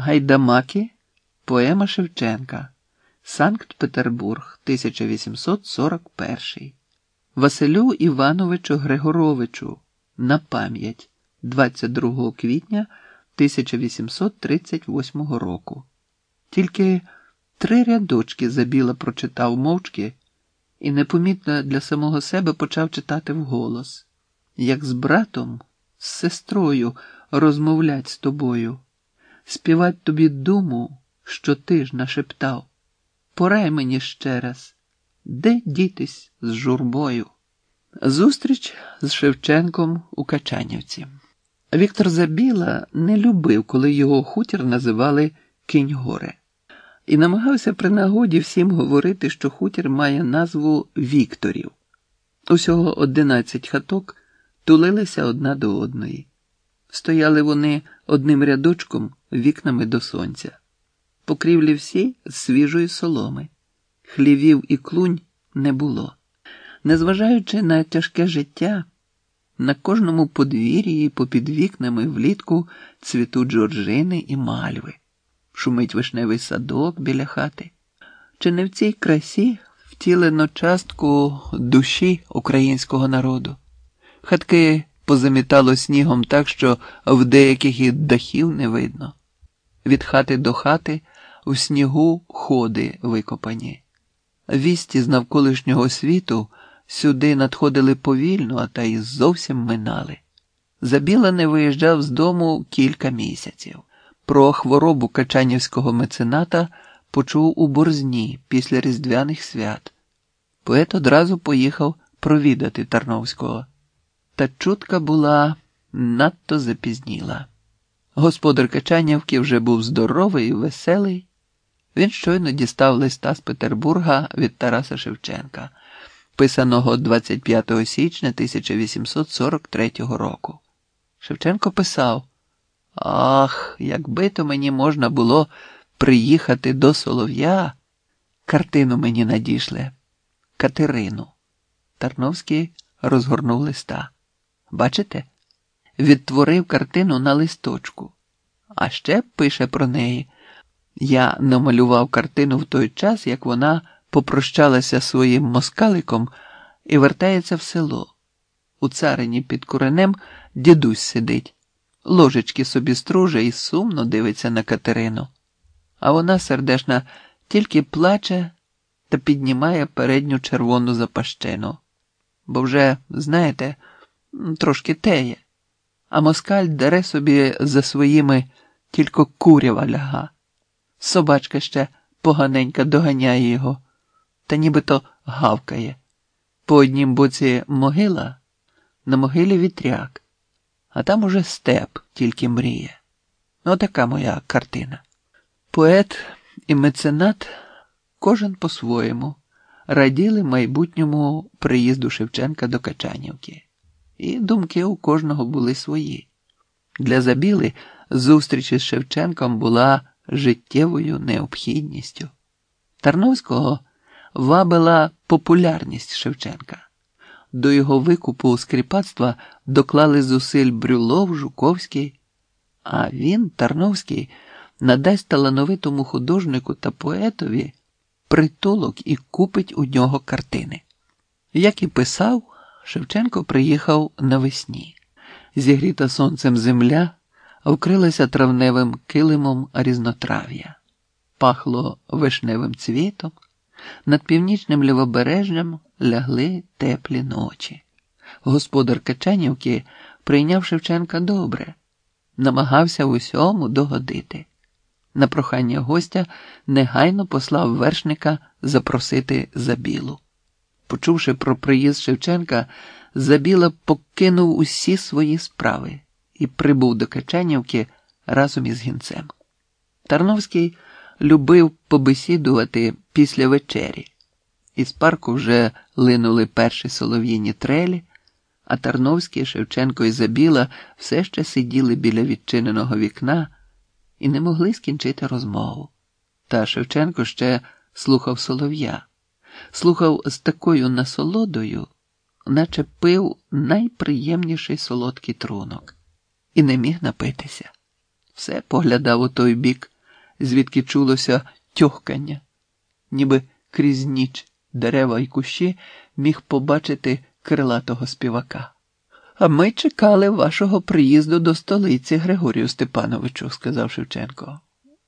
Гайдамаки Поема Шевченка. Санкт Петербург, 1841. Василю Івановичу Григоровичу на пам'ять 22 квітня 1838 року. Тільки три рядочки забіла прочитав мовчки і непомітно для самого себе почав читати вголос, як з братом, з сестрою розмовлять з тобою, співать тобі думу, що ти ж нашептав. Порай мені ще раз, де дітись з журбою? Зустріч з Шевченком у Качанівці. Віктор Забіла не любив, коли його хутір називали Кінь-горе, і намагався при нагоді всім говорити, що хутір має назву Вікторів. Усього одинадцять хаток тулилися одна до одної. Стояли вони одним рядочком вікнами до сонця. Покрівлі всі з свіжої соломи, хлівів і клунь не було. Незважаючи на тяжке життя, на кожному подвір'ї попід вікнами влітку цвітуть джорджини і мальви, шумить вишневий садок біля хати. Чи не в цій красі втілено частку душі українського народу? Хатки позамітало снігом так, що в деяких і дахів не видно. Від хати до хати у снігу ходи викопані. Вісті з навколишнього світу сюди надходили повільно, а та й зовсім минали. Забіла не виїжджав з дому кілька місяців. Про хворобу качанівського мецената почув у борзні після Різдвяних свят. Поет одразу поїхав провідати Тарновського. Та чутка була надто запізніла. Господар Качанівки вже був здоровий і веселий. Він щойно дістав листа з Петербурга від Тараса Шевченка, писаного 25 січня 1843 року. Шевченко писав: Ах, якби то мені можна було приїхати до Солов'я, картину мені надійшле, Катерину. Тарновський розгорнув листа. Бачите? Відтворив картину на листочку, а ще пише про неї. Я намалював картину в той час, як вона попрощалася своїм москаликом і вертається в село. У царині під куренем дідусь сидить, ложечки собі струже і сумно дивиться на Катерину. А вона, сердешна, тільки плаче та піднімає передню червону запащину. Бо вже, знаєте, трошки теє, а москаль дере собі за своїми тільки курява ляга. Собачка ще поганенька доганяє його, та нібито гавкає. По однім боці могила, на могилі вітряк, а там уже степ тільки мріє. Отака моя картина. Поет і меценат, кожен по-своєму, раділи майбутньому приїзду Шевченка до Качанівки, і думки у кожного були свої. Для Забіли зустріч із Шевченком була життєвою необхідністю. Тарновського вабила популярність Шевченка. До його викупу скріпацтва доклали зусиль Брюлов, Жуковський, а він, Тарновський, надасть талановитому художнику та поетові притулок і купить у нього картини. Як і писав, Шевченко приїхав навесні. Зігріта сонцем земля вкрилася травневим килимом різнотрав'я, пахло вишневим цвітом, над північним лівобережжям лягли теплі ночі. Господар Качанівки прийняв Шевченка добре, намагався в усьому догодити. На прохання гостя негайно послав вершника запросити Забілу. Почувши про приїзд Шевченка, Забіла покинув усі свої справи і прибув до Качанівки разом із гінцем. Тарновський любив побесідувати після вечері. Із парку вже линули перші солов'їні трелі, а Тарновський, Шевченко і Забіла все ще сиділи біля відчиненого вікна і не могли скінчити розмову. Та Шевченко ще слухав солов'я, слухав з такою насолодою, наче пив найприємніший солодкий трунок, і не міг напитися. все поглядав у той бік, звідки чулося тьохкання, ніби крізь ніч дерева й кущі міг побачити крилатого співака. А ми чекали вашого приїзду до столиці, Григорію Степановичу, сказав Шевченко.